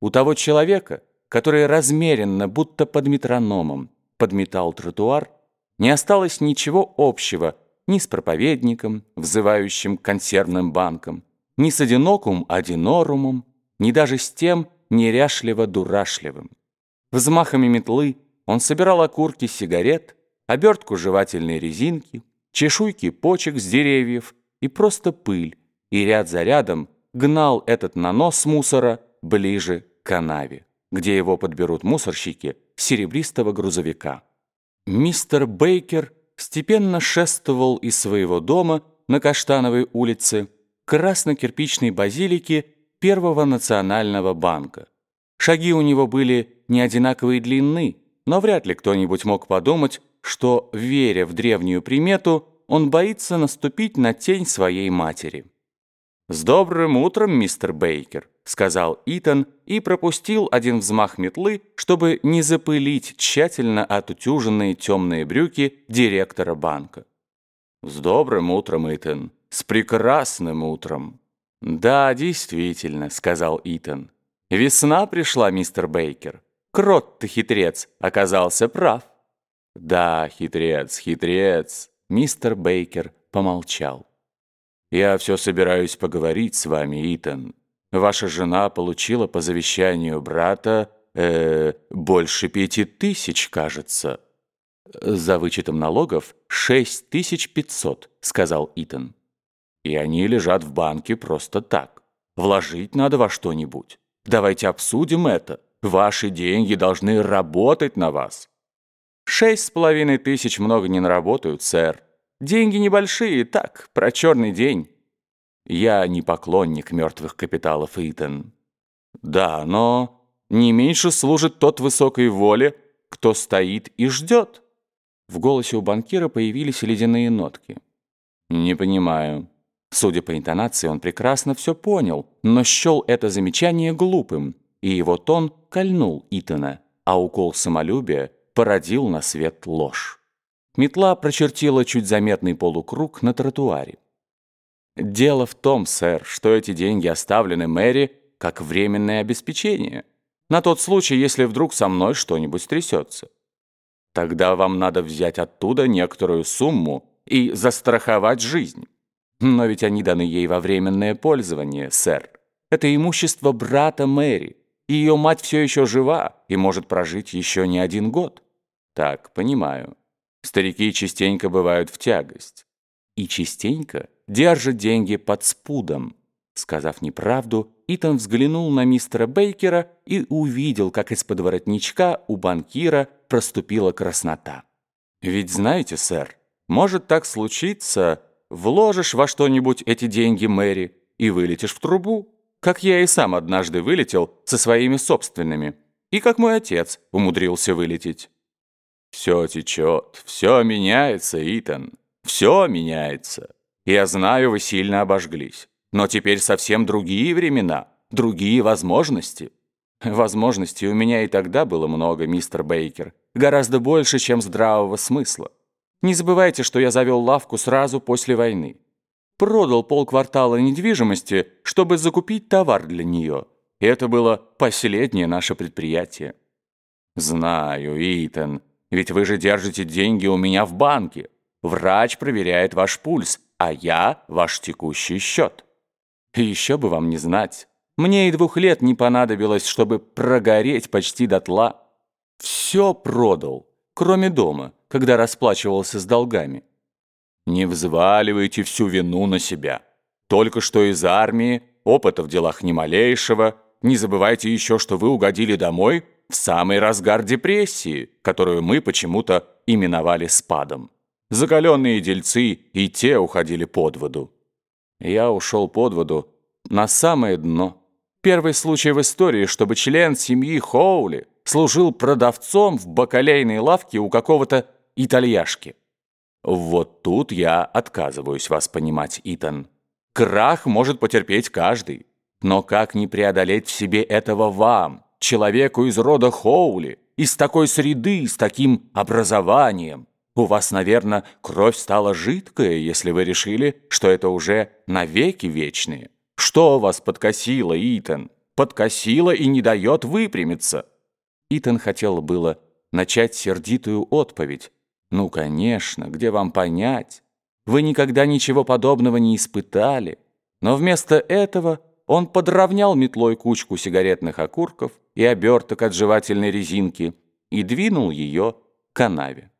У того человека, который размеренно, будто под метрономом, подметал тротуар, не осталось ничего общего ни с проповедником, взывающим к консервным банкам, ни с одинокум одинорумом, ни даже с тем неряшливо-дурашливым. Взмахами метлы он собирал окурки сигарет, обертку жевательной резинки, чешуйки почек с деревьев и просто пыль, и ряд за рядом гнал этот нанос мусора ближе к канаве, где его подберут мусорщики серебристого грузовика. Мистер Бейкер степенно шествовал из своего дома на Каштановой улице к красно-кирпичной базилике Первого национального банка. Шаги у него были не одинаковой длины, но вряд ли кто-нибудь мог подумать, что, веря в древнюю примету, он боится наступить на тень своей матери. «С добрым утром, мистер Бейкер», — сказал Итан и пропустил один взмах метлы, чтобы не запылить тщательно отутюженные темные брюки директора банка. «С добрым утром, Итан! С прекрасным утром!» «Да, действительно», — сказал Итан. «Весна пришла, мистер Бейкер. Крот ты хитрец, оказался прав». «Да, хитрец, хитрец», — мистер Бейкер помолчал. «Я все собираюсь поговорить с вами, Итан. Ваша жена получила по завещанию брата э, больше пяти тысяч, кажется». «За вычетом налогов шесть тысяч пятьсот», — сказал Итан. «И они лежат в банке просто так. Вложить надо во что-нибудь. Давайте обсудим это. Ваши деньги должны работать на вас». «Шесть с половиной тысяч много не наработают, сэр. Деньги небольшие, так, про черный день». «Я не поклонник мертвых капиталов, Итан». «Да, но не меньше служит тот высокой воле, кто стоит и ждет». В голосе у банкира появились ледяные нотки. «Не понимаю». Судя по интонации, он прекрасно все понял, но счел это замечание глупым, и его тон кольнул Итана, а укол самолюбия породил на свет ложь. Метла прочертила чуть заметный полукруг на тротуаре. «Дело в том, сэр, что эти деньги оставлены Мэри как временное обеспечение, на тот случай, если вдруг со мной что-нибудь трясется. Тогда вам надо взять оттуда некоторую сумму и застраховать жизнь. Но ведь они даны ей во временное пользование, сэр. Это имущество брата Мэри. Ее мать все еще жива и может прожить еще не один год. Так, понимаю. Старики частенько бывают в тягость. И частенько держат деньги под спудом. Сказав неправду, Итан взглянул на мистера Бейкера и увидел, как из-под воротничка у банкира проступила краснота. «Ведь знаете, сэр, может так случиться, вложишь во что-нибудь эти деньги, Мэри, и вылетишь в трубу, как я и сам однажды вылетел со своими собственными, и как мой отец умудрился вылететь». «Все течет, все меняется, Итан, все меняется. Я знаю, вы сильно обожглись, но теперь совсем другие времена, другие возможности». Возможностей у меня и тогда было много, мистер Бейкер. Гораздо больше, чем здравого смысла. Не забывайте, что я завел лавку сразу после войны. Продал полквартала недвижимости, чтобы закупить товар для нее. Это было последнее наше предприятие. Знаю, Итан, ведь вы же держите деньги у меня в банке. Врач проверяет ваш пульс, а я ваш текущий счет. И еще бы вам не знать. Мне и двух лет не понадобилось, чтобы прогореть почти дотла. Все продал, кроме дома, когда расплачивался с долгами. Не взваливайте всю вину на себя. Только что из армии, опыта в делах ни малейшего. Не забывайте еще, что вы угодили домой в самый разгар депрессии, которую мы почему-то именовали спадом. Закаленные дельцы и те уходили под воду. Я ушел под воду на самое дно. Первый случай в истории, чтобы член семьи Хоули служил продавцом в бакалейной лавке у какого-то итальяшки. Вот тут я отказываюсь вас понимать, Итан. Крах может потерпеть каждый. Но как не преодолеть в себе этого вам, человеку из рода Хоули, из такой среды, с таким образованием? У вас, наверное, кровь стала жидкая, если вы решили, что это уже навеки вечные. Что вас подкосило, Итан? подкосила и не дает выпрямиться». Итан хотел было начать сердитую отповедь. «Ну, конечно, где вам понять? Вы никогда ничего подобного не испытали». Но вместо этого он подровнял метлой кучку сигаретных окурков и оберток от жевательной резинки и двинул ее к канаве.